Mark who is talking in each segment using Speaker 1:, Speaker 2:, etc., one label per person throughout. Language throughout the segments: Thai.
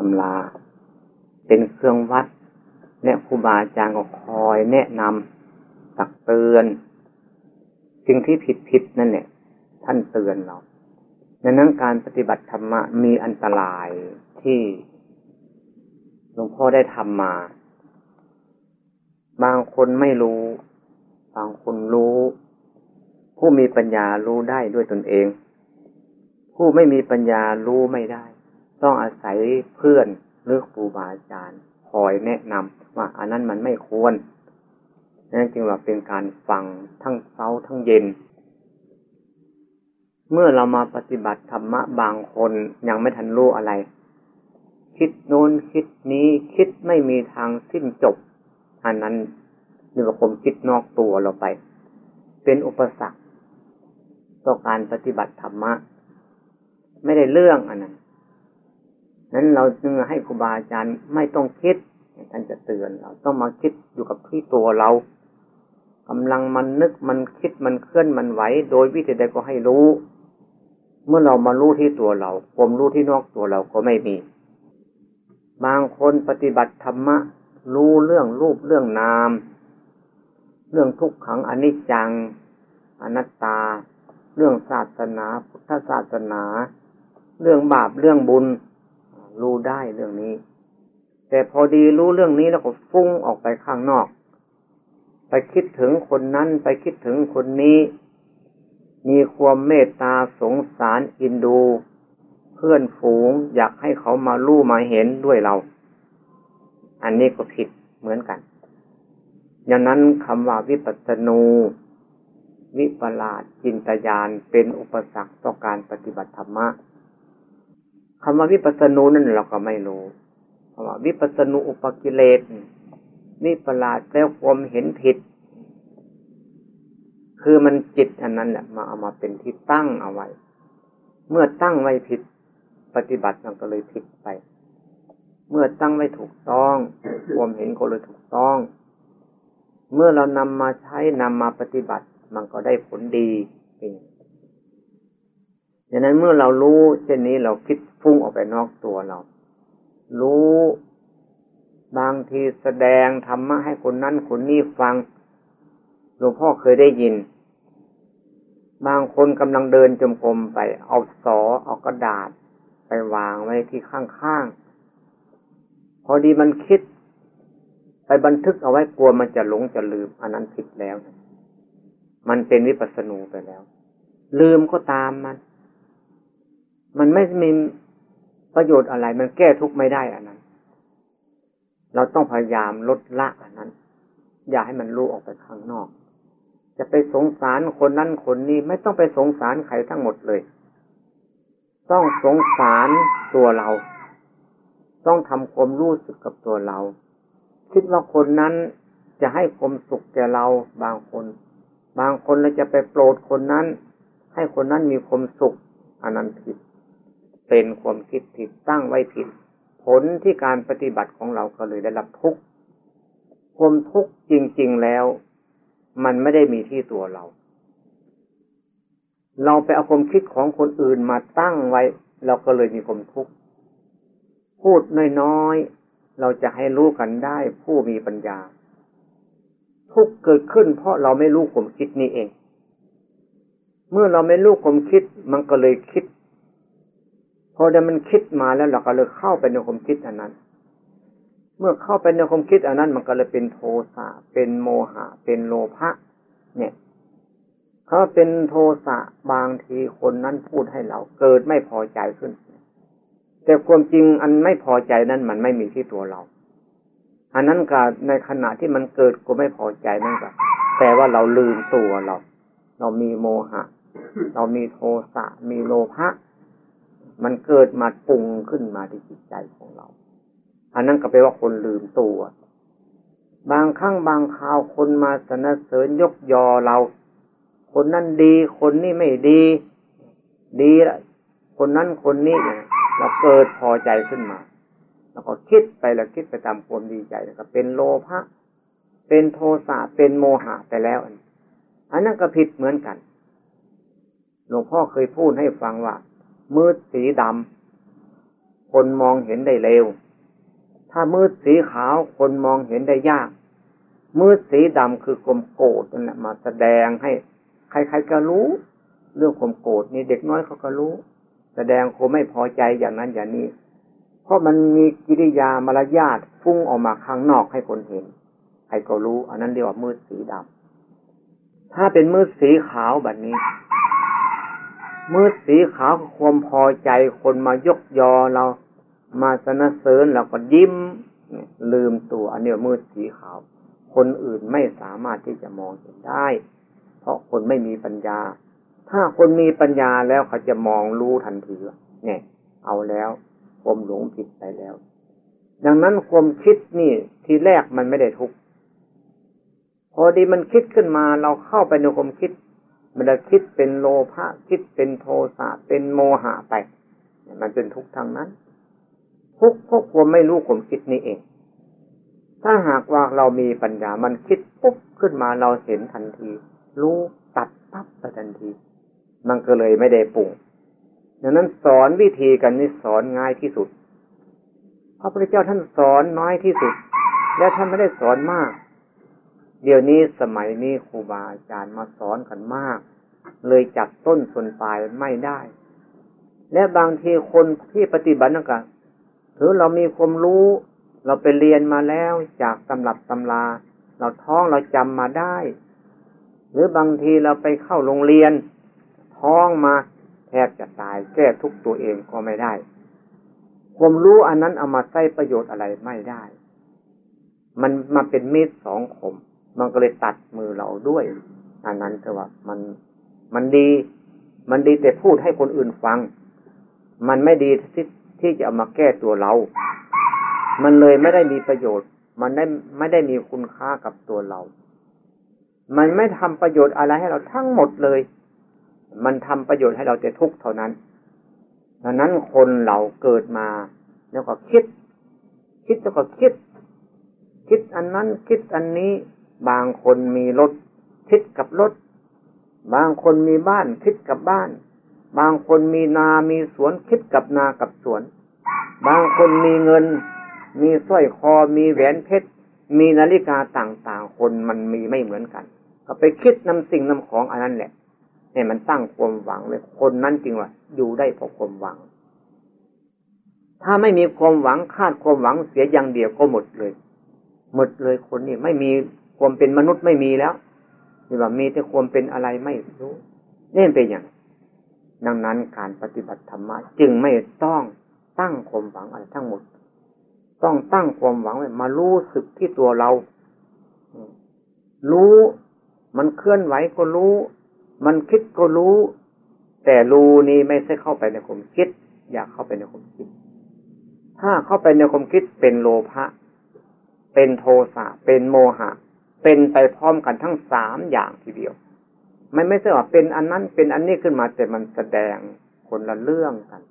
Speaker 1: ตำรับตำลาเป็นเครื่องวัดและครูบาอาจารย์ก็คอยแนะนำตักเตือนสิ่งที่ผิดผิดนั่นแหละท่านเตือนเราดังนั้นการปฏิบัติธรรมะมีอันตรายที่หลวงพ่อได้ทำมา บางคนไม่รู้ บางคนรู้ ผู้มีปัญญารู้ได้ด้วยตนเอง ผู้ไม่มีปัญญารู้ไม่ได้ ต้องอาศัยเพื่อนหรือครูบาอาจารย์คอยแนะนำว่าอันนั้นมันไม่ควรนั่นจึงว่าเป็นการฟังทั้งเช้าทั้งเย็น เมื่อเรามาปฏิบัติธรรมะบางคนยังไม่ทันรู้อะไร คิดโน้นคิดนี้คิดไม่มีทางสิ้นจบ อันนั้นนี่ว่าผมคิดนอกตัวเราไป เป็นอุปสรรคต่อการปฏิบัติธรรมะ ไม่ได้เรื่องอันนั้น นั้นเราจึงให้ครูบาอาจารย์ไม่ต้องคิดท่านจะเตือนเราต้องมาคิดอยู่กับที่ตัวเรากำลังมันนึกมันคิดมันเคลื่อนมันไหวโดยวิธีใดก็ให้รู้ เมื่อเรามารู้ที่ตัวเราความรู้ที่นอกตัวเราก็ไม่มี บางคนปฏิบัติธรรมะ รู้เรื่องรูปเรื่องนาม เรื่องทุกขังอนิจจัง อนัตตา เรื่องศาสนา พุทธศาสนา เรื่องบาปเรื่องบุญ รู้ได้เรื่องนี้ แต่พอดีรู้เรื่องนี้แล้วก็ฟุ้งออกไปข้างนอก ไปคิดถึงคนนั้นไปคิดถึงคนนี้ มีความเมตตาสงสารอินดู เพื่อนฝูงอยากให้เขามาลู่มาเห็นด้วยเรา อันนี้ก็ผิดเหมือนกันยางนั้นคำว่าวิปัสสนูวิปลาสจินตยานเป็นอุปสรรคต่อการปฏิบัติธรรมะ คำว่าวิปัสสนูนั่นเราก็ไม่รู้คำว่าวิปัสสนูอุปกิเลสนี่ประหลาดแล้วความเห็นผิด คือมันจิตอันนั้นแหละมาเอามาเป็นที่ตั้งเอาไว้ เมื่อตั้งไว้ผิดปฏิบัติมันก็เลยผิดไป เมื่อตั้งไว้ถูกต้องความเห็นก็เลยถูกต้อง เมื่อเรานำมาใช้นำมาปฏิบัติ มันก็ได้ผลดีเป็น ดังนั้นเมื่อเรารู้เช่นนี้เราคิดฟุ้งออกไปนอกตัวเรา รู้บางทีแสดงธรรมะให้คนนั้นคนนี้ฟังหลวงพ่อเคยได้ยิน บางคนกำลังเดินจมกรมไป เอาสอเอากระดาษ ไปวางไว้ที่ข้างๆ พอดีมันคิด ไปบันทึกเอาไว้กลัวมันจะหลงจะลืม อันนั้นผิดแล้ว มันเป็นวิปัสสนูไปแล้ว ลืมก็ตามมัน มันไม่มีประโยชน์อะไร มันแก้ทุกข์ไม่ได้อันนั้น เราต้องพยายามลดละอันนั้น อย่าให้มันรู้ออกไปข้างนอก จะไปสงสารคนนั้นคนนี้ไม่ต้องไปสงสารใครทั้งหมดเลย ต้องสงสารตัวเรา ต้องทำความรู้สึกกับตัวเรา คิดว่าคนนั้นจะให้ความสุขแก่เราบางคน บางคนเราจะไปโปรดคนนั้น ให้คนนั้นมีความสุขอันนั้นผิด เป็นความคิดผิดตั้งไว้ผิด ผลที่การปฏิบัติของเราก็เลยได้รับทุกข์ความทุกข์จริง ๆแล้ว มันไม่ได้มีที่ตัวเรา เราไปเอาความคิดของคนอื่นมาตั้งไว้ เราก็เลยมีความทุกข์พูดน้อยๆเราจะให้รู้กันได้ผู้มีปัญญา ทุกเกิดขึ้น เพราะเราไม่รู้ความคิดนี้เอง เมื่อเราไม่รู้ความคิด มันก็เลยคิด พอเดี๋ยวมันคิดมาแล้วเราก็เลยเข้าไปในความคิดอันนั้น เมื่อเข้าไปในความคิดอันนั้นมันก็เลยเป็นโทสะเป็นโมหะ เป็นโลภะเนี่ยเขาเป็นโทสะบางทีคนนั้นพูดให้เราเกิดไม่พอใจขึ้น แต่ความจริงอันไม่พอใจนั้นมันไม่มีที่ตัวเรา อันนั้นก็ในขณะที่มันเกิดก็ไม่พอใจนั่นก็แต่ว่าเราลืมตัวเรา เรามีโมหะ เรามีโทสะมีโลภะ มันเกิดมาปรุงขึ้นมาที่จิตใจของเรา อันนั้นก็แปลว่าคนลืมตัว บางครั้งบางคราวคนมาสนเสริญยกยอเรา คนนั้นดีคนนี้ไม่ดี ดีละคนนั้นคนนี้เราเกิดพอใจขึ้นมา แล้วก็คิดไปแล้วคิดไปตามความดีใจแล้วก็เป็นโลภะเป็นโทสะเป็นโมหะไปแล้วอันนั้นก็ผิดเหมือนกัน หลวงพ่อเคยพูดให้ฟังว่า มืดสีดำคนมองเห็นได้เร็ว ถ้ามืดสีขาวคนมองเห็นได้ยาก มืดสีดำคือความโกรธนั่นแหละมาแสดงให้ ใครๆก็รู้ เรื่องความโกรธนี่เด็กน้อยเขาก็รู้ แสดงคนไม่พอใจอย่างนั้นอย่างนี้ เพราะมันมีกิริยามารยาทฟุ้งออกมาข้างนอกให้คนเห็น ใครก็รู้ อันนั้นเรียกว่ามืดสีดำถ้าเป็นมืดสีขาวแบบนี้ มืดสีขาวความพอใจคนมายกยอเรามาสนเสริญเราก็ยิ้มลืมตัวอันนี้มืดสีขาว คนอื่นไม่สามารถที่จะมองเห็นได้ เพราะคนไม่มีปัญญา ถ้าคนมีปัญญาแล้วเขาจะมองรู้ทันทีว่าเนี่ย เอาแล้วความหลงผิดไปแล้ว ดังนั้นความคิดนี่ทีแรกมันไม่ได้ทุกพอดีมันคิดขึ้นมาเราเข้าไปในความคิด มันจะคิดเป็นโลภะคิดเป็นโทสะเป็นโมหะไป มันเป็นทุกข์ทางนั้น ทุกข์เพราะความไม่รู้ความคิดนี้เอง ถ้าหากว่าเรามีปัญญา มันคิดปุ๊บขึ้นมาเราเห็นทันที รู้ตัดปั๊บไปทันที มันก็เลยไม่ได้ปุ่งดังนั้นสอนวิธีกันนี่สอนง่ายที่สุดพระพุทธเจ้าท่านสอนน้อยที่สุด และท่านไม่ได้สอนมาก เดี๋ยวนี้สมัยนี้ครูบาอาจารย์มาสอนกันมาก เลยจับต้นส่วนปลายไม่ได้ และบางทีคนที่ปฏิบัตินั่นก็ถือเรามีความรู้ เราไปเรียนมาแล้วจากตำรับตำรา เราท้องเราจำมาได้ หรือบางทีเราไปเข้าโรงเรียน ท้องมาแทบจะตายแก้ทุกตัวเองก็ไม่ได้ ความรู้อันนั้นเอามาใช้ประโยชน์อะไรไม่ได้ มันมาเป็นมีดสองคม มันก็เลยตัดมือเราด้วย อันนั้นคือว่ามันมันดี มันดีแต่พูดให้คนอื่นฟัง มันไม่ดีที่ที่จะเอามาแก้ตัวเรา มันเลยไม่ได้มีประโยชน์ มันได้ไม่ได้มีคุณค่ากับตัวเรา มันไม่ทำประโยชน์อะไรให้เราทั้งหมดเลย มันทำประโยชน์ให้เราแต่ทุกเท่านั้นดังนั้นคนเราเกิดมา แล้วก็คิด คิดแล้วก็คิด คิดอันนั้นคิดอันนี้ บางคนมีรถคิดกับรถ บางคนมีบ้านคิดกับบ้าน บางคนมีนา มีสวนคิดกับนากับสวน บางคนมีเงิน มีสร้อยคอ มีแหวนเพชร มีนาฬิกาต่างๆ คนมันมีไม่เหมือนกัน ก็ไปคิดนำสิ่งนำของอันนั้นแหละเนี่ยมันตั้งความหวังเลยคนนั้นจริงว่าอยู่ได้เพราะความหวัง ถ้าไม่มีความหวังคาดความหวังเสียอย่างเดียวก็หมดเลย หมดเลยคนนี้ไม่มี ความเป็นมนุษย์ไม่มีแล้วนี่ว่ามีแต่ความเป็นอะไรไม่รู้นี่เป็นอย่างดังนั้นการปฏิบัติธรรมะจึงไม่ต้องตั้งความหวังอะไรทั้งหมด ต้องตั้งความหวังไว้มารู้สึกที่ตัวเรา รู้มันเคลื่อนไหวก็รู้ มันคิดก็รู้ แต่รู้นี้ไม่ใช่เข้าไปในความคิด อยากเข้าไปในความคิด ถ้าเข้าไปในความคิดเป็นโลภะเป็นโทสะเป็นโมหะ เป็นไปพร้อมกันทั้งสามอย่างทีเดียวไม่ไม่ใช่ว่าเป็นอันนั้นเป็นอันนี้ขึ้นมาแต่มันแสดงคนละเรื่องกัน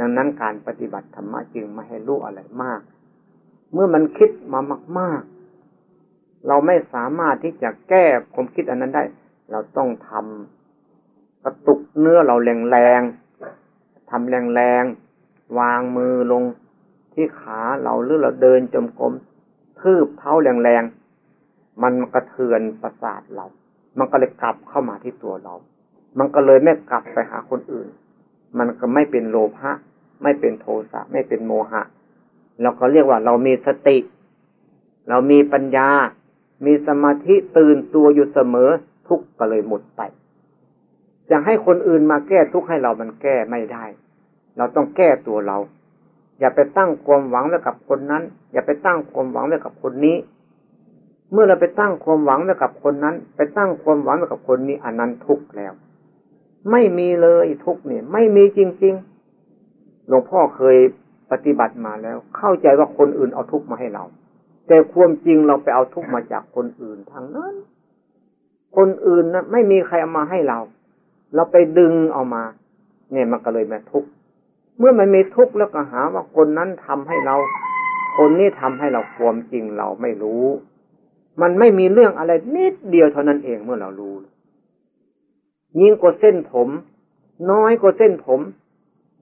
Speaker 1: ดังนั้นการปฏิบัติธรรมะจึงไม่ให้รู้อะไรมาก เมื่อมันคิดมามาก ๆ เราไม่สามารถที่จะแก้ความคิดอันนั้นได้ เราต้องทำกระตุกเนื้อเราแรงๆทำแรงๆวางมือลงที่ขาเราหรือเราเดินจมกรมทืบเท้าแรงๆ มันกระเทือนประสาทเรา มันก็เลยกลับเข้ามาที่ตัวเรา มันก็เลยไม่กลับไปหาคนอื่น มันก็ไม่เป็นโลภะไม่เป็นโทสะไม่เป็นโมหะเราก็เรียกว่าเรามีสติ เรามีปัญญา มีสมาธิตื่นตัวอยู่เสมอทุกก็เลยหมดไปจะให้คนอื่นมาแก้ทุกข์ให้เรามันแก้ไม่ได้ เราต้องแก้ตัวเรา อย่าไปตั้งความหวังไว้กับคนนั้น อย่าไปตั้งความหวังไว้กับคนนี้ เมื่อเราไปตั้งความหวังไว้กับคนนั้น ไปตั้งความหวังไว้กับคนนี้อันนั้นทุกแล้ว ไม่มีเลยทุกเนี่ย ไม่มีจริง ๆ หลวงพ่อเคยปฏิบัติมาแล้ว เข้าใจว่าคนอื่นเอาทุกมาให้เรา แต่ความจริงเราไปเอาทุกมาจากคนอื่นทางนั้น คนอื่นนะไม่มีใครเอามาให้เรา เราไปดึงเอามา เนี่ยมันก็เลยมาทุกเมื่อมันมีทุกข์แล้วก็หาว่าคนนั้นทำให้เรา คนนี้ทำให้เราความจริงเราไม่รู้ มันไม่มีเรื่องอะไรนิดเดียวเท่านั้นเองเมื่อเรารู้ ยิ่งกว่าเส้นผม น้อยกว่าเส้นผม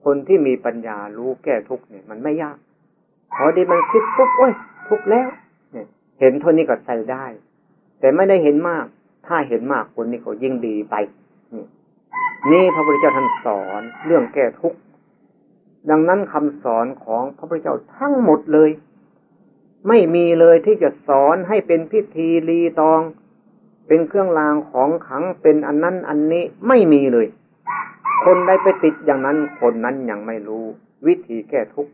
Speaker 1: คนที่มีปัญญารู้แก้ทุกเนี่ย มันไม่ยาก พอดีมันคิดปุ๊บโอ้ย ทุกแล้ว เนี่ย เห็นเท่านี้ก็ใส่ได้ แต่ไม่ได้เห็นมาก ถ้าเห็นมากคนนี้เขายิ่งดีไป นี่นี่พระพุทธเจ้าท่านสอนเรื่องแก้ทุกข์ดังนั้นคำสอนของพระพุทธเจ้าทั้งหมดเลย ไม่มีเลยที่จะสอนให้เป็นพิธีรีตอง เป็นเครื่องรางของขังเป็นอันนั้นอันนี้ไม่มีเลย คนใดไปติดอย่างนั้นคนนั้นยังไม่รู้ วิธีแก้ทุกข์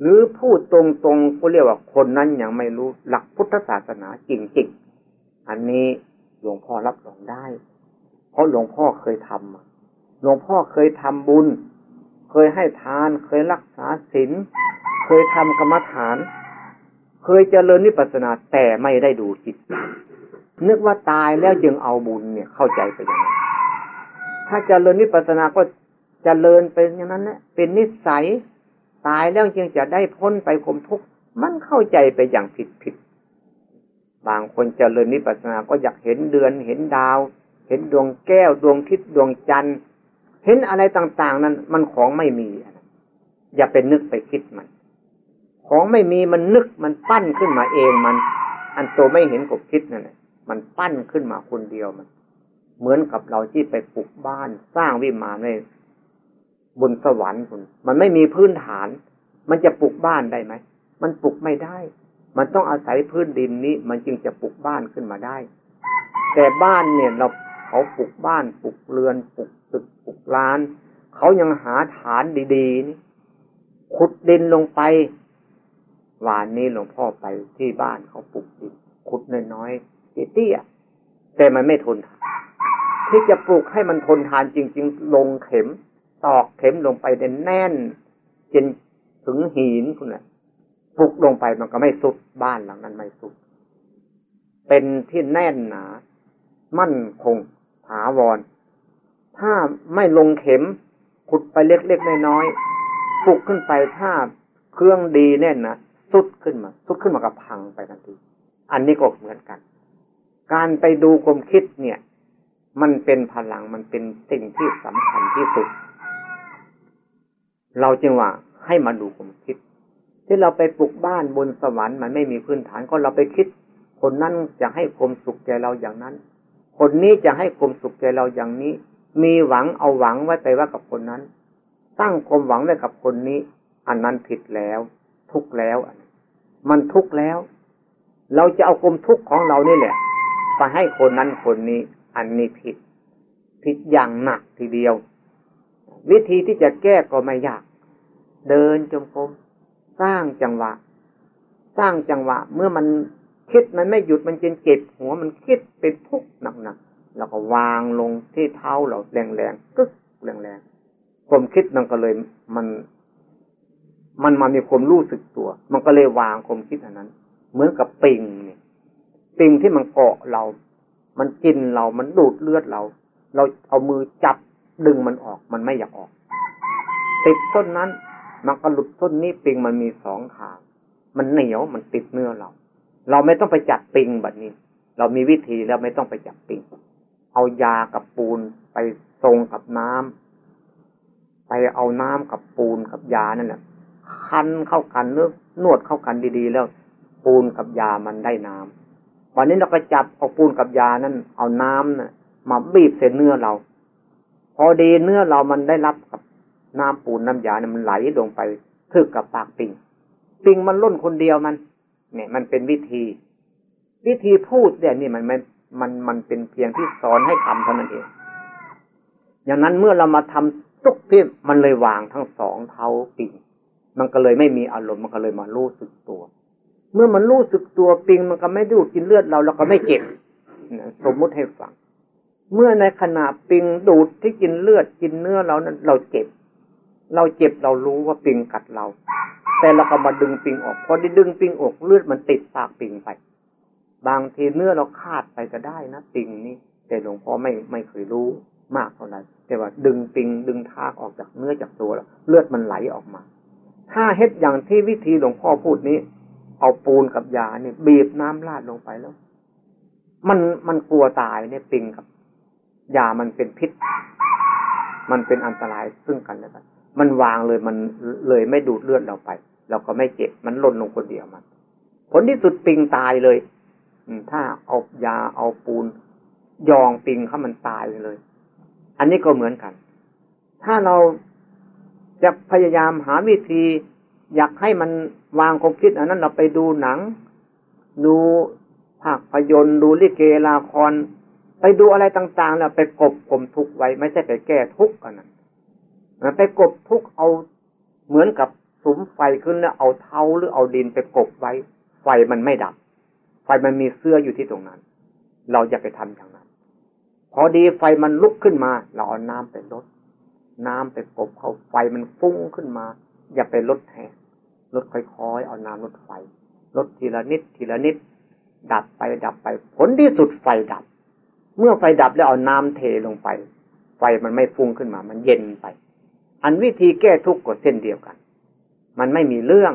Speaker 1: หรือพูดตรงๆก็เรียกว่าคนนั้นยังไม่รู้หลักพุทธศาสนาจริงๆ อันนี้หลวงพ่อรับรองได้ เพราะหลวงพ่อเคยทำหลวงพ่อเคยทำบุญ เคยให้ทาน เคยรักษาศีลเคยทำกรรมฐาน เคยเจริญนิพพานาแต่ไม่ได้ดูจิต นึกว่าตายแล้วจึงเอาบุญเนี่ยเข้าใจไปอย่างนั้นถ้าเจริญนิพพานาก็จเจริญเป็นอย่างนั้นนะเป็นนิสัย ตายแล้วจึงจะได้พ้นไปคมทุกข์มันเข้าใจไปอย่างผิดผิดบางคนเจริญนิพพานาก็อยากเห็นเดือนเห็นดาว เห็นดวงแก้วดวงทิศดวงจันทร์ เห็นอะไรต่าง ๆ นั้น มันของไม่มี อย่าไปนึกไปคิดมัน ของไม่มีมันนึกมันปั้นขึ้นมาเองมัน อันตัวไม่เห็นกบคิดนั่นแหละมันปั้นขึ้นมาคนเดียวมัน เหมือนกับเราที่ไปปลูกบ้านสร้างวิมานในบนสวรรค์คุณมันไม่มีพื้นฐาน มันจะปลูกบ้านได้ไหมมันปลูกไม่ได้ มันต้องอาศัยพื้นดินนี้ มันจึงจะปลูกบ้านขึ้นมาได้ แต่บ้านเนี่ยเราเขาปลูกบ้านปลูกเรือนปลูกตึกปลูกล้าน เขายังหาฐานดีๆนี่ขุดดินลงไป วานนี้หลวงพ่อไปที่บ้านเขาปลูกดินขุดน้อยๆเตี้ยแต่มันไม่ทนทานที่จะปลูกให้มันทนทานจริง ๆ ลงเข็ม ตอกเข็มลงไปแน่นจนถึงหินคุณน่ะปลูกลงไปมันก็ไม่สุดบ้านหลังนั้นไม่สุด เป็นที่แน่นหนา มั่นคงถาวร ถ้าไม่ลงเข็มขุดไปเล็กๆน้อยๆปลุกขึ้นไปถ้าเครื่องดีแน่นนะ สุดขึ้นมา สุดขึ้นมากับพังไปทันที อันนี้ก็เหมือนกัน การไปดูความคิดเนี่ย มันเป็นพลังมันเป็นสิ่งที่สำคัญที่สุด เราจึงว่าให้มาดูความคิด ที่เราไปปลูกบ้านบนสวรรค์มันไม่มีพื้นฐานก็เราไปคิด คนนั้นจะให้ความสุขแก่เราอย่างนั้น คนนี้จะให้ความสุขแก่เราอย่างนี้ มีหวังเอาหวังไว้ไปว่ากับคนนั้น ตั้งความหวังไว้กับคนนี้ อันนั้นผิดแล้ว ทุกแล้ว มันทุกข์แล้ว เราจะเอาความทุกข์ของเรานี่แหละไปให้คนนั้นคนนี้ อันนี้ผิด ผิดอย่างหนักทีเดียว วิธีที่จะแก้ก็ไม่ยาก เดินจงกรมสร้างจังหวะ สร้างจังหวะ เมื่อมันคิดมันไม่หยุดมันจนเจ็บหัวมันคิดเป็นทุกข์หนักแล้วก็วางลงที่เท้าเราแรงๆกึกแรงๆความคิดมันก็เลยมัน มันมามีความรู้สึกตัว มันก็เลยวางความคิดอันนั้น เหมือนกับปิงเนี่ยปิงที่มันเกาะเรา มันกินเรามันดูดเลือดเรา เราเอามือจับดึงมันออก มันไม่อยากออก ติดต้นนั้น มันก็หลุดต้นนี้ปิงมันมีสองทางมันเหนียวมันติดเนื้อเรา เราไม่ต้องไปจับปิงแบบนี้ เรามีวิธีแล้วไม่ต้องไปจับปิง เอายากับปูนไปทรงกับน้ำไปเอาน้ำกับปูนกับยานั่นแหละ คันเข้ากันเนื้อนวดเข้ากันดีๆ แล้ว ปูนกับยามันได้น้ำวันนี้เราก็จับเอาปูนกับยานั่นเอาน้ำน่ะมาบีบเส้นเนื้อเรา พอดีเนื้อเรามันได้รับกับน้ำปูนน้ำยาเนี่ยมันไหลลงไปทึกกับปากปิงปิงมันล้นคนเดียวมัน เนี่ย มันเป็นวิธี วิธีพูดเนี่ยนี่มันมันมันมันเป็นเพียงที่สอนให้ทำเท่านั้นเองอย่างนั้นเมื่อเรามาทำทุกที่มันเลยวางทั้งสองเท้าปิง มันก็เลยไม่มีอารมณ์มันก็เลยมารู้สึกตัว เมื่อมันรู้สึกตัวปิงมันก็ไม่ดูดกินเลือดเราเราก็ไม่เจ็บสมมุติให้ฟัง เมื่อในขณะปิงดูดที่กินเลือดกินเนื้อเรานั้น เราเจ็บ เราเจ็บเรารู้ว่าปิงกัดเรา แต่เราก็มาดึงปิงออกพอได้ดึงปิงออกเลือดมันติดปากปิงไป บางทีเนื้อเราขาดไปก็ได้นะปิงนี่แต่หลวงพ่อไม่ไม่เคยรู้มากเท่าไหร่แต่ว่าดึงปิงดึงทากออกจากเนื้อจากตัวแล้วเลือดมันไหลออกมา ถ้าเฮ็ดอย่างที่วิธีหลวงพ่อพูดนี้ เอาปูนกับยาเนี่ย บีบน้ำราดลงไปแล้ว มันมันกลัวตายเนี่ยปิงกับยามันเป็นพิษ มันเป็นอันตรายซึ่งกันและกันมันวางเลยมันเลยไม่ดูดเลือดเราไป เราก็ไม่เจ็บมันล่นลงคนเดียวมัน ผลที่สุดปิงตายเลยถ้าเอายาเอาปูน ยองปิงเขามันตายเลย อันนี้ก็เหมือนกัน ถ้าเรา จะพยายามหาวิธี อยากให้มันวางความคิด อันนั้นเราไปดูหนัง ดูภาพยนตร์ดูลิเกละคร ไปดูอะไรต่างๆแล้วไปกบกลมทุกไว้ ไม่ใช่ไปแก้ทุกข์กันนไปกบทุกเอาเหมือนกับสุมไฟขึ้นแล้วเอาเท้าหรือเอาดินไปกบไว้ ไฟมันไม่ดับ ไฟมันมีเสื้ออยู่ที่ตรงนั้น เราอย่าไปทำอย่างนั้น พอดีไฟมันลุกขึ้นมา เราเอาน้ำไปลด น้ำไปกบเขาไฟมันฟุ้งขึ้นมา อย่าไปลดแทนลดค่อยๆ เอาน้ำลดไฟ ลดทีละนิดทีละนิด ดับไปดับไป ผลที่สุดไฟดับ เมื่อไฟดับแล้วเอาน้ำเทลงไป ไฟมันไม่ฟุ้งขึ้นมา มันเย็นไป อันวิธีแก้ทุกข์ก็เส้นเดียวกัน มันไม่มีเรื่อง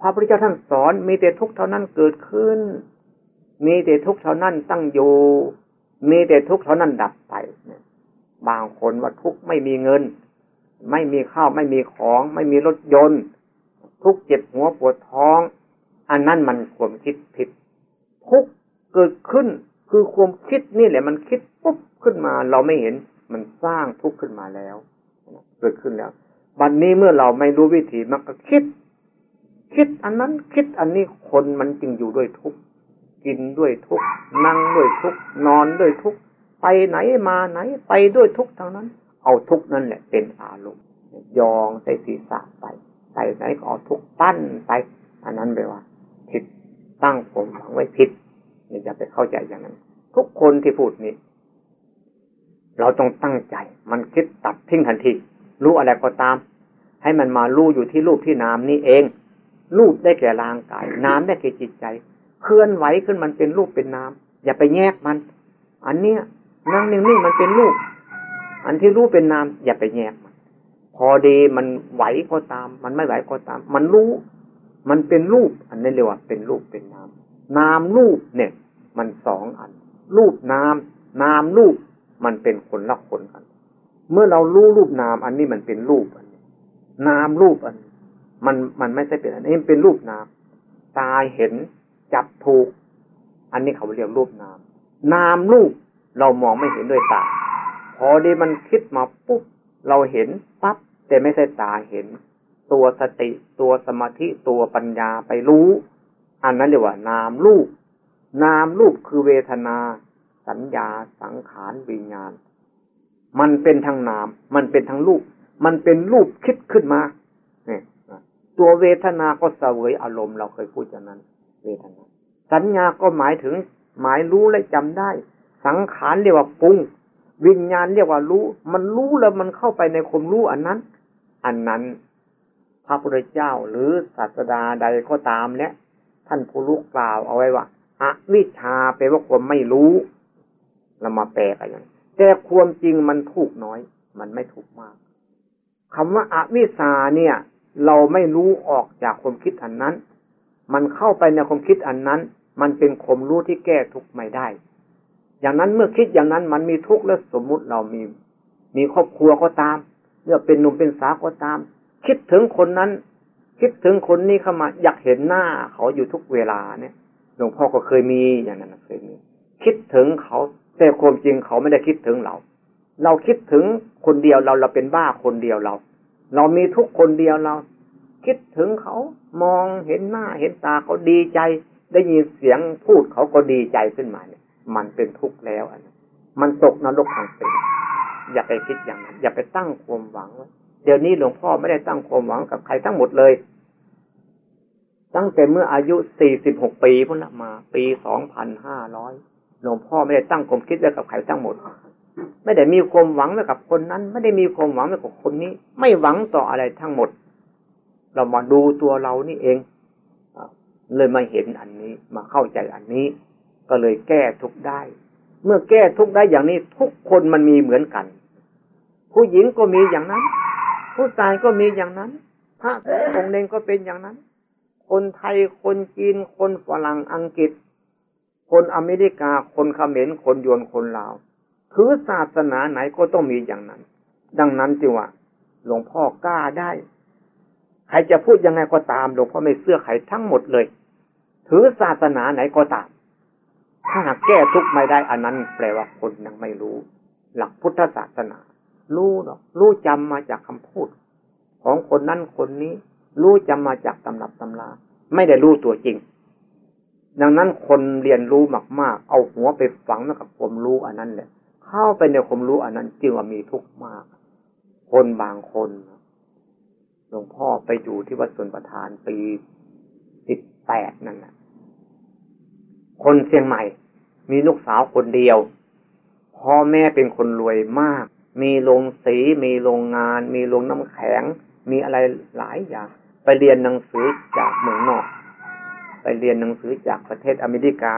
Speaker 1: พระพุทธเจ้าท่านสอนมีแต่ทุกข์เท่านั้นเกิดขึ้น มีแต่ทุกข์เท่านั้นตั้งอยู่ มีแต่ทุกข์เท่านั้นดับไปเนี่ย บางคนว่าทุกข์ไม่มีเงิน ไม่มีข้าวไม่มีของ ไม่มีรถยนต์ ทุกข์เจ็บหัวปวดท้อง อันนั้นมันความคิดผิด ทุกข์เกิดขึ้นคือความคิดนี่แหละมันคิดปุ๊บขึ้นมา เราไม่เห็นมันสร้างทุกข์ขึ้นมาแล้วเกิดขึ้นแล้วบัดนนี้เมื่อเราไม่รู้วิธีมันก็คิด คิดอันนั้นคิดอันนี้คนมันจึงอยู่ด้วยทุกข์กินด้วยทุกข์นั่งด้วยทุกข์นอนด้วยทุกข์ ไปไหนมาไหนไปด้วยทุกทางนั้น เอาทุกนั่นแหละเป็นอารมณ์ยองใส่ศีรษะไปไปไหนก็เอาทุกปั้นไป อันนั้นแปลว่าผิดตั้งผมฝังไว้ผิดนี่จะไปเข้าใจอย่างนั้น ทุกคนที่พูดนี้ เราต้องตั้งใจ มันคิดตัดทิ้งทันที รู้อะไรก็ตาม ให้มันมารู้อยู่ที่รูปที่นามนี่เองรูปได้แก่ร่างกาย น้ำได้แก่จิตใจ เคลื่อนไหวขึ้นมันเป็นรูปเป็นนามอย่าไปแยกมัน อันเนี้ย นั่งนิ่งๆมันเป็นรูป อันที่รู้เป็นนามอย่าไปแยกมันพอดีมันไหวก็ตาม มันไม่ไหวก็ตาม มันรู้ มันเป็นรูป อันนี้เรียกว่าเป็นรูปเป็นนาม นามรูปเนี่ย มันสองอัน รูปนาม นามรูป มันเป็นคนละคนกัน เมื่อเรารู้รูปนาม อันนี้มันเป็นรูปอันนี้นามรูปอัน มันมันไม่ใช่เป็นอันนี้เป็นรูปนาม ตาเห็นจับถูก อันนี้เขาเรียกรูปนาม นามรูป เรามองไม่เห็นด้วยตา พอดีมันคิดมาปุ๊บเราเห็นปั๊บแต่ไม่ใช่ตาเห็น ตัวสติตัวสมาธิตัวปัญญาไปรู้ อันนั้นเรียกว่านามรูปนามรูปคือเวทนา สัญญาสังขารวิญญาณ มันเป็นทั้งนาม มันเป็นทั้งรูป มันเป็นรูปคิดขึ้นมาเนี่ยตัวเวทนาก็เสวยอารมณ์เราเคยพูดอย่างนั้น เวทนา สัญญาก็หมายถึงหมายรู้และจำได้ สังขารเรียกว่าปรุง วิญญาณเรียกว่ารู้ มันรู้แล้วมันเข้าไปในความรู้อันนั้น อันนั้น พระพุทธเจ้าหรือศาสดาใดก็ตามเนี่ย ท่านผู้รู้กล่าวเอาไว้ว่าอวิชชาแปลว่าความไม่รู้เรามาแปลกันอย่างแต่ความจริงมันถูกน้อย มันไม่ถูกมากคำว่าอวิชชาเนี่ย เราไม่รู้ออกจากความคิดอันนั้น มันเข้าไปในความคิดอันนั้น มันเป็นความรู้ที่แก้ทุกข์ไม่ได้ อย่างนั้นเมื่อคิดอย่างนั้นมันมีทุกข์แล้วสมมุติเรามี มีครอบครัวก็ตามเมื่อเป็นหนุ่มเป็นสาวก็ตาม คิดถึงคนนั้น คิดถึงคนนี้เข้ามา อยากเห็นหน้าเขาอยู่ทุกเวลาเนี่ยหลวงพ่อก็เคยมีอย่างนั้นเคยมี คิดถึงเขาแต่ความจริงเขาไม่ได้คิดถึงเรา เราคิดถึงคนเดียวเราเราเป็นบ้าคนเดียวเรา เรามีทุกคนเดียวเรา คิดถึงเขามองเห็นหน้าเห็นตาเขาดีใจ ได้ยินเสียงพูดเขาก็ดีใจขึ้นมาเนี่ย มันเป็นทุกข์แล้วอันมันตกนรกทางเป็นอย่าไปคิดอย่างนั้น อย่าไปตั้งความหวังเดี๋ยวนี้หลวงพ่อไม่ได้ตั้งความหวังกับใครทั้งหมดเลย ตั้งแต่เมื่ออายุสี่สิบหกปีพุ่นละมา ปีสองพันห้าร้อยหลวงพ่อไม่ได้ตั้งความคิดไว้กับใครทั้งหมด ไม่ได้มีความหวังไว้กับคนนั้น ไม่ได้มีความหวังไว้กับคนนี้ ไม่หวังต่ออะไรทั้งหมด เรามาดูตัวเรานี่เองเลยมาเห็นอันนี้มาเข้าใจอันนี้ ก็เลยแก้ทุกได้ เมื่อแก้ทุกได้อย่างนี้ทุกคนมันมีเหมือนกัน ผู้หญิงก็มีอย่างนั้น ผู้ชายก็มีอย่างนั้นพระองค์เองก็เป็นอย่างนั้น คนไทยคนจีนคนฝรั่งอังกฤษ คนอเมริกาคนเขมรคนยวนคนลาวถือศาสนาไหนก็ต้องมีอย่างนั้น ดังนั้นจึงว่าหลวงพ่อกล้าได้ ใครจะพูดยังไงก็ตามหลวงพ่อไม่เสื้อใครทั้งหมดเลย ถือศาสนาไหนก็ตาม ถ้าหากแก้ทุกข์ไม่ได้อันนั้น แปลว่าคนยังไม่รู้ หลักพุทธศาสนา รู้หรอกรู้จำมาจากคำพูด ของคนนั้นคนนี้ รู้จำมาจากตำรับตำรา ไม่ได้รู้ตัวจริง ดังนั้นคนเรียนรู้มาก ๆ เอาหัวไปฝังกับความรู้อันนั้นแหละเข้าไปในความรู้อันนั้นจึงว่ามีทุกข์มาก คนบางคนหลวงพ่อไปอยู่ที่วัดสุนประธานปีสิบแปดนั่นแหละ คนเชียงใหม่ มีลูกสาวคนเดียวพ่อแม่เป็นคนรวยมาก มีโรงสี มีโรงงาน มีโรงน้ำแข็ง มีอะไรหลายอย่าง ไปเรียนหนังสือจากเมืองนอก ไปเรียนหนังสือจากประเทศอเมริกา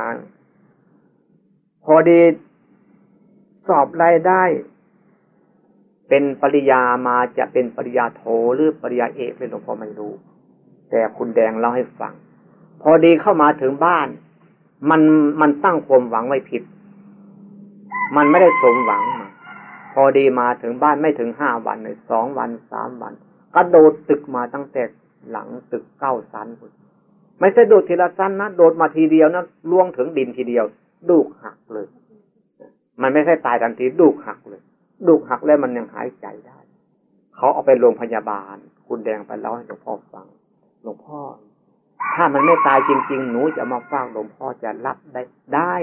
Speaker 1: พอดีสอบรายได้ เป็นปริยามาจะเป็นปริยาโทหรือปริยาเอกเป็นหลวงพ่อไม่รู้ แต่คุณแดงเล่าให้ฟัง พอดีเข้ามาถึงบ้าน มันมันตั้งความหวังไว้ผิด มันไม่ได้สมหวังมาพอดีมาถึงบ้านไม่ถึงห้าวันเลยสองวันสามวันกระโดดตึกมาตั้งแต่หลังตึกเก้าชั้นไม่ใช่โดดทีละชั้นนะโดดมาทีเดียวนะล่วงถึงดินทีเดียว ดูกหักเลย มันไม่ใช่ตายทันทีดูกหักเลย ดูกหักแล้วมันยังหายใจได้ เขาเอาไปโรงพยาบาล คุณแดงไปเล่าให้หลวงพ่อฟัง หลวงพ่อ ถ้ามันไม่ตายจริง ๆ หนูจะมาฟังหลวงพ่อจะรับได้ได้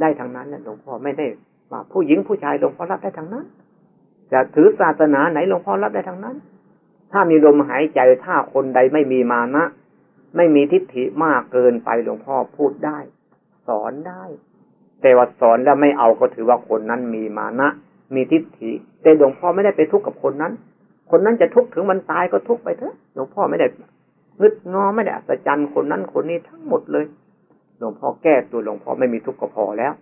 Speaker 1: ได้ทั้งนั้นแหละหลวงพ่อไม่ได้ว่าผู้หญิงผู้ชายหลวงพ่อรับได้ทั้งนั้น จะถือศาสนาไหนหลวงพ่อรับได้ทั้งนั้น ถ้ามีลมหายใจถ้าคนใดไม่มีมานะ ไม่มีทิฏฐิมากเกินไปหลวงพ่อพูดได้ สอนได้ แต่ว่าสอนแล้วไม่เอาก็ถือว่าคนนั้นมีมานะ มีทิฏฐิแต่หลวงพ่อไม่ได้ไปทุกข์กับคนนั้น คนนั้นจะทุกข์ถึงมันตายก็ทุกข์ไปเถอะหลวงพ่อไม่ได้ งึดงอไม่ได้อัศจรรย์คนนั้นคนนี้ทั้งหมดเลย หลวงพ่อแก้ตัวหลวงพ่อไม่มีทุกข์ก็พอแล้ว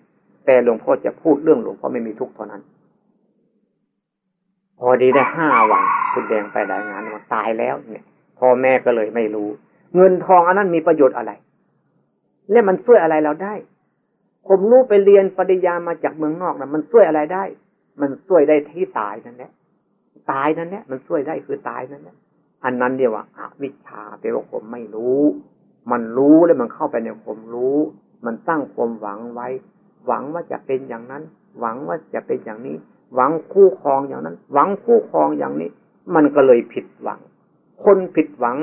Speaker 1: แต่หลวงพ่อจะพูดเรื่องหลวงพ่อไม่มีทุกข์เท่านั้น พอดีได้ห้าวันคุณแดงไปรายงานว่าตายแล้วเนี่ยพ่อแม่ก็เลยไม่รู้ เงินทองอันนั้นมีประโยชน์อะไร และมันช่วยอะไรเราได้ ผมรู้ไปเรียนปริญญามาจากเมืองนอกนะมันช่วยอะไรได้ มันช่วยได้ที่ตายนั่นแหละตายนั่นแหละมันช่วยได้คือตายนั่นแหละ อันนั้นเดียวว่าอวิชชาแปลว่าผมไม่รู้ มันรู้แล้วมันเข้าไปในผมรู้ มันตั้งความหวังไว้ หวังว่าจะเป็นอย่างนั้น หวังว่าจะเป็นอย่างนี้ หวังคู่ครองอย่างนั้น หวังคู่ครองอย่างนี้ มันก็เลยผิดหวัง คนผิดหวัง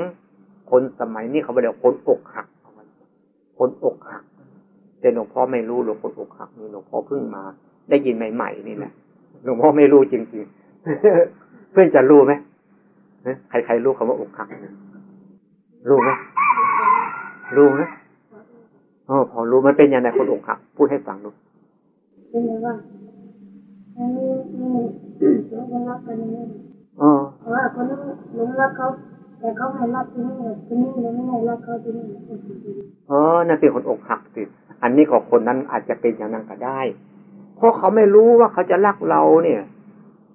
Speaker 1: คนสมัยนี้เขาเรียกคนอกหักคนอกหักแต่หลวงพ่อไม่รู้หลวงพ่ออกหักนี่หลวงพ่อเพิ่งมา ได้ยินใหม่ๆนี่แหละหลวงพ่อไม่รู้จริงๆ เพื่อนจะรู้ไหม ใครๆรู้คำว่าอกหักรู้ไหมรู้นะอ๋อพอรู้มันเป็นยังไงคนอกหักพูดให้ฟังดูเป็นไงว่าคนรักกันนี่อ๋อเพราะว่าคนนั้นหลงรักเขาแต่เขาไม่รักที่นี่ที่นี่เลยไม่รักเขาที่นี่อ๋อนั่นเป็นคนอกหักสิอันนี้ของคนนั้นอาจจะเป็นอย่างนั้นก็ได้ เพราะเขาไม่รู้ว่าเขาจะรักเราเนี่ย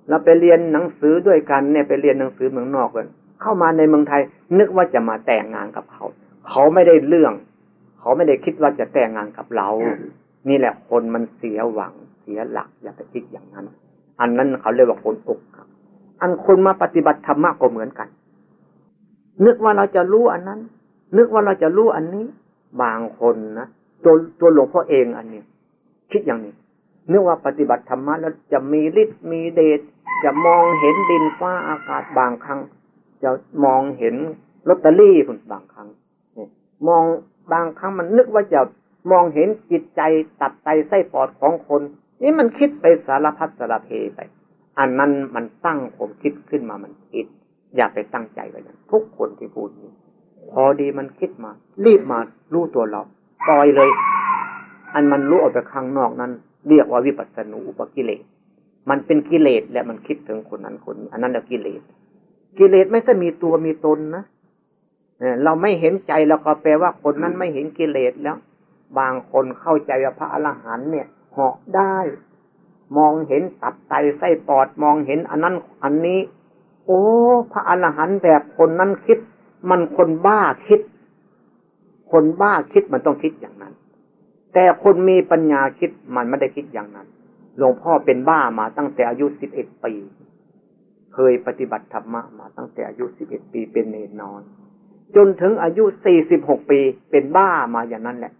Speaker 1: เราไปเรียนหนังสือด้วยกันเนี่ยไปเรียนหนังสือเมืองนอกกันเข้ามาในเมืองไทย นึกว่าจะมาแต่งงานกับเขา เขาไม่ได้เรื่อง เขาไม่ได้คิดว่าจะแต่งงานกับเรา นี่แหละคนมันเสียหวังเสียหลักอย่าไปคิดอย่างนั้น อันนั้นเขาเรียกว่าคนอกครับ อันคนมาปฏิบัติธรรมะก็เหมือนกัน นึกว่าเราจะรู้อันนั้น นึกว่าเราจะรู้อันนี้ บางคนนะตัวตัวหลวงพ่อเองอันนี้ คิดอย่างนี้ นึกว่าปฏิบัติธรรมะแล้วจะมีฤทธิ์มีเดชจะมองเห็นดินฟ้าอากาศบางครั้ง จะมองเห็นลอตเตอรี่คุณบางครั้งมองบางครั้งมันนึกว่าจะมองเห็นจิตใจตัดไตไส้ปอดของคนนี่มันคิดไปสารพัดสารเพไป อันนั้นมันตั้งผมคิดขึ้นมามันคิด อย่าไปตั้งใจไว้นะทุกคนที่พูดนี้พอดีมันคิดมา รีบมารู้ตัวเราปล่อยเลย อันมันรู้ออกไปข้างนอกนั้น เรียกว่าวิปัสสนูปกิเลส มันเป็นกิเลสและมันคิดถึงคนนั้นคนนี้อันนั้นเรียกกิเลส กิเลสไม่ใช่มีตัวมีตนนะเราไม่เห็นใจเราก็แปลว่าคนนั้นไม่เห็นกิเลสแล้ว บางคนเข้าใจว่าพระอรหันต์เนี่ยเหาะได้ มองเห็นตับไตไส้ปอดมองเห็นอันนั้นอันนี้ โอ้ พระอรหันต์แบบคนนั้นคิด มันคนบ้าคิด คนบ้าคิดมันต้องคิดอย่างนั้น แต่คนมีปัญญาคิดมันไม่ได้คิดอย่างนั้น หลวงพ่อเป็นบ้ามาตั้งแต่อายุสิบเอ็ดปี เคยปฏิบัติธรรมะมาตั้งแต่อายุสิบเอ็ดปีเป็นเนรนอน จนถึงอายุสี่สิบหกปีเป็นบ้ามาอย่างนั้นแหละ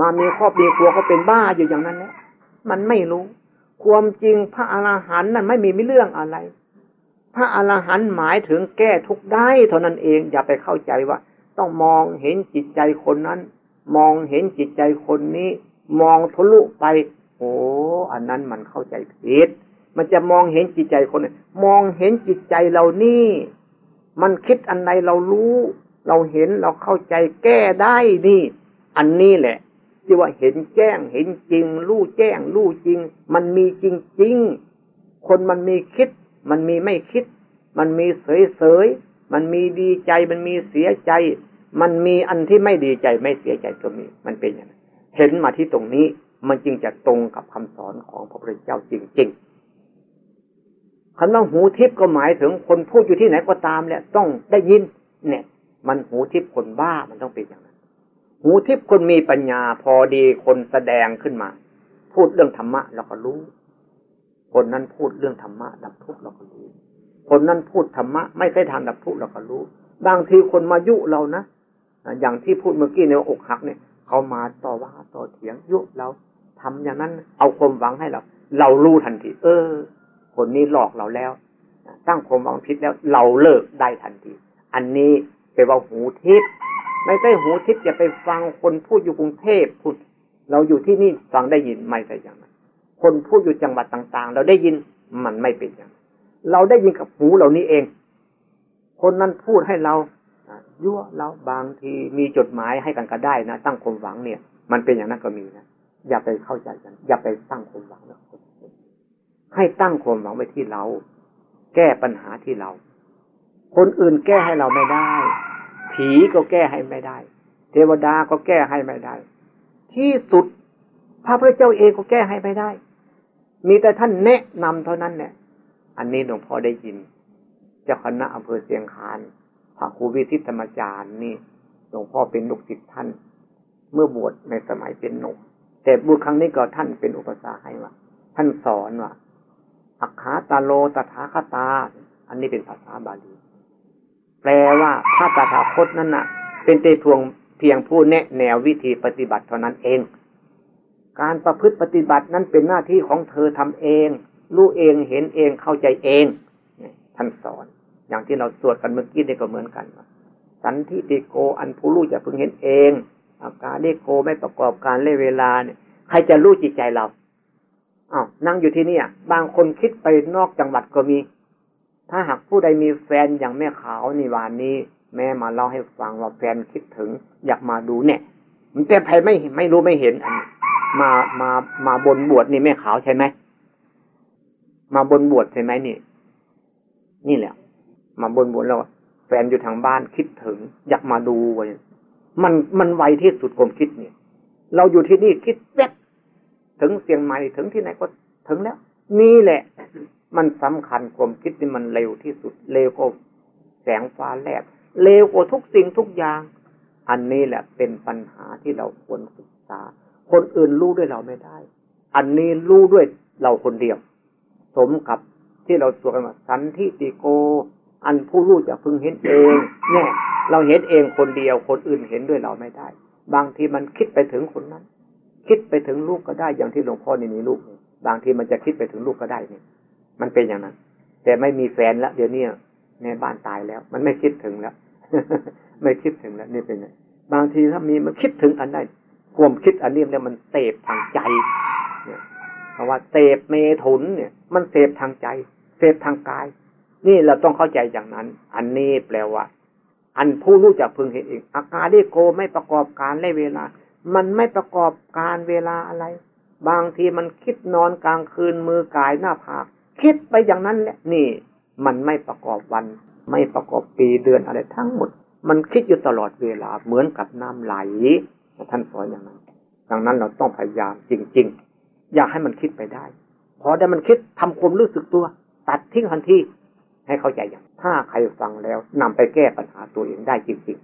Speaker 1: มามีครอบมีครัวก็เป็นบ้าอยู่อย่างนั้นแหละ มันไม่รู้ ความจริงพระอรหันต์นั้นไม่มีไม่เรื่องอะไร พระอรหันต์หมายถึงแก้ทุกได้เท่านั้นเองอย่าไปเข้าใจว่า ต้องมองเห็นจิตใจคนนั้น มองเห็นจิตใจคนนี้ มองทะลุไป โอ้อันนั้นมันเข้าใจผิด มันจะมองเห็นจิตใจคนมองเห็นจิตใจเรานี่ มันคิดอันใดเรารู้ เราเห็นเราเข้าใจแก้ได้นี่ อันนี้แหละที่ว่าเห็นแจ้งเห็นจริง รู้แจ้ง รู้จริง มันมีจริงจริงคนมันมีคิด มันมีไม่คิด มันมีเสยเสยมันมีดีใจมันมีเสียใจ มันมีอันที่ไม่ดีใจไม่เสียใจก็มี มันเป็นอย่างนั้นเห็นมาที่ตรงนี้มันจึงจะตรงกับคำสอนของพระพุทธเจ้าจริงๆคำว่าหูทิพย์ก็หมายถึงคนพูดอยู่ที่ไหนก็ตามเนี่ยต้องได้ยิน เนี่ย มันหูทิพย์คนบ้ามันต้องเป็นอย่างนั้น หูทิพย์คนมีปัญญาพอดีคนแสดงขึ้นมา พูดเรื่องธรรมะเราก็รู้ คนนั้นพูดเรื่องธรรมะดับทุกข์เราก็รู้ คนนั้นพูดธรรมะไม่ใช่ทางดับทุกข์เราก็รู้ บางทีคนมายุเรานะ อย่างที่พูดเมื่อกี้ในอกหักเนี่ย เขามาต่อว่าต่อเถียงยุเราทำอย่างนั้นเอาความหวังให้เรา เรารู้ทันที เออ คนนี้หลอกเราแล้วตั้งความหวังผิดแล้ว เราเลิกได้ทันที อันนี้เป็นว่าหูทิพย์ไม่ใช่หูทิพย์จะไปฟังคนพูดอยู่กรุงเทพพูดเราอยู่ที่นี่ฟังได้ยินไม่ใช่อย่างนั้นคนพูดอยู่จังหวัดต่าง ๆ เราได้ยินมันไม่เป็นอย่างนั้นเราได้ยินกับหูเรานี้เอง คนนั้นพูดให้เรา ยั่วเราบางทีมีจดหมายให้กันก็ได้นะตั้งความหวังเนี่ย มันเป็นอย่างนั้นก็มีนะอย่าไปเข้าใจกัน อย่าไปตั้งความหวังนะให้ตั้งความหวังไว้ที่เรา แก้ปัญหาที่เรา คนอื่นแก้ให้เราไม่ได้ ผีก็แก้ให้ไม่ได้ เทวดาก็แก้ให้ไม่ได้ ที่สุดพระพุทธเจ้าเองก็แก้ให้ไม่ได้ มีแต่ท่านแนะนำเท่านั้นเนี่ยอันนี้หลวงพ่อได้ยิน เจ้าคณะอำเภอเสียงคาน พระครูวิทิตธรรมจารย์นี่หลวงพ่อเป็นลูกศิษย์ท่าน เมื่อบวชในสมัยเป็นหนุ่มแต่บุญครั้งนี้ก็ท่านเป็นอุปสาให้ว่าท่านสอนว่าอักขาตาโลตถาคตา อันนี้เป็นภาษาบาลี แปลว่าพระตถาคตนั้นน่ะ เป็นเตทวงเพียงผู้แนะแนววิธีปฏิบัติเท่านั้นเอง การประพฤติปฏิบัตินั้นเป็นหน้าที่ของเธอทำเอง รู้เองเห็นเองเข้าใจเองท่านสอน อย่างที่เราสวดกันเมื่อกี้นี่ก็เหมือนกัน สันทิติโกอันผู้รู้จะพึงเห็นเองอาการเลโกไม่ประกอบการเล่เวลาเนี่ย ใครจะรู้จิตใจเราอ้าวนั่งอยู่ที่นี่บางคนคิดไปนอกจังหวัดก็มี ถ้าหากผู้ใดมีแฟนอย่างแม่ขาวนี่วานนี้ แม่มาเล่าให้ฟังว่าแฟนคิดถึง อยากมาดูเนี่ย มันแต่ใครไม่ไม่รู้ไม่เห็นอันมามามาบนบวชนี่แม่ขาวใช่ไหมมาบนบวชใช่ไหมนี่ นี่แหละ มาบนบวชแล้วแฟนอยู่ทางบ้านคิดถึง อยากมาดูไว้มันมันไวที่สุดความคิดเนี่ย เราอยู่ที่นี่คิดแป๊บถึงเสียงใหม่ถึงที่ไหนก็ถึงแล้ว นี่แหละ มันสำคัญความคิดนี่มันเร็วที่สุด เร็วกว่าแสงฟ้าแลบเร็วกว่าทุกสิ่งทุกอย่าง อันนี้แหละเป็นปัญหาที่เราควรศึกษา คนอื่นรู้ด้วยเราไม่ได้ อันนี้รู้ด้วยเราคนเดียว สมกับที่เราสวดกันว่าสันทิติโก อันผู้รู้จะพึงเห็นเองเนี่ยเราเห็นเองคนเดียวคนอื่นเห็นด้วยเราไม่ได้ บางทีมันคิดไปถึงคนนั้น คิดไปถึงลูกก็ได้อย่างที่หลวงพ่อนี่มีลูก บางทีมันจะคิดไปถึงลูกก็ได้เนี่ยมันเป็นอย่างนั้น แต่ไม่มีแฟนแล้วเดี๋ยวนี้ในบ้านตายแล้ว มันไม่คิดถึงแล้ว ไม่คิดถึงแล้วนี่เป็นไงบางทีถ้ามีมันคิดถึงอันใดความคิดอันนี้เนี่ยมันเสพทางใจเนี่ยเพราะว่าเสพเมถุนเนี่ย มันเสพทางใจเสพทางกาย นี่เราต้องเข้าใจอย่างนั้น อันนี้แปลว่า อันผู้รู้จักพึงเห็นเองอาการดิโกไม่ประกอบการและเวลา มันไม่ประกอบการเวลาอะไร บางทีมันคิดนอนกลางคืนมือกายหน้าผากคิดไปอย่างนั้นแหละนี่ มันไม่ประกอบวัน ไม่ประกอบปีเดือนอะไรทั้งหมด มันคิดอยู่ตลอดเวลาเหมือนกับน้ำไหลท่านสอนอย่างนั้นดังนั้นเราต้องพยายามจริง ๆ อยากให้มันคิดไปได้ พอได้มันคิดทำความรู้สึกตัว ตัดทิ้งทันที ให้เข้าใจอย่าง ถ้าใครฟังแล้วนำไปแก้ปัญหาตัวเองได้จริง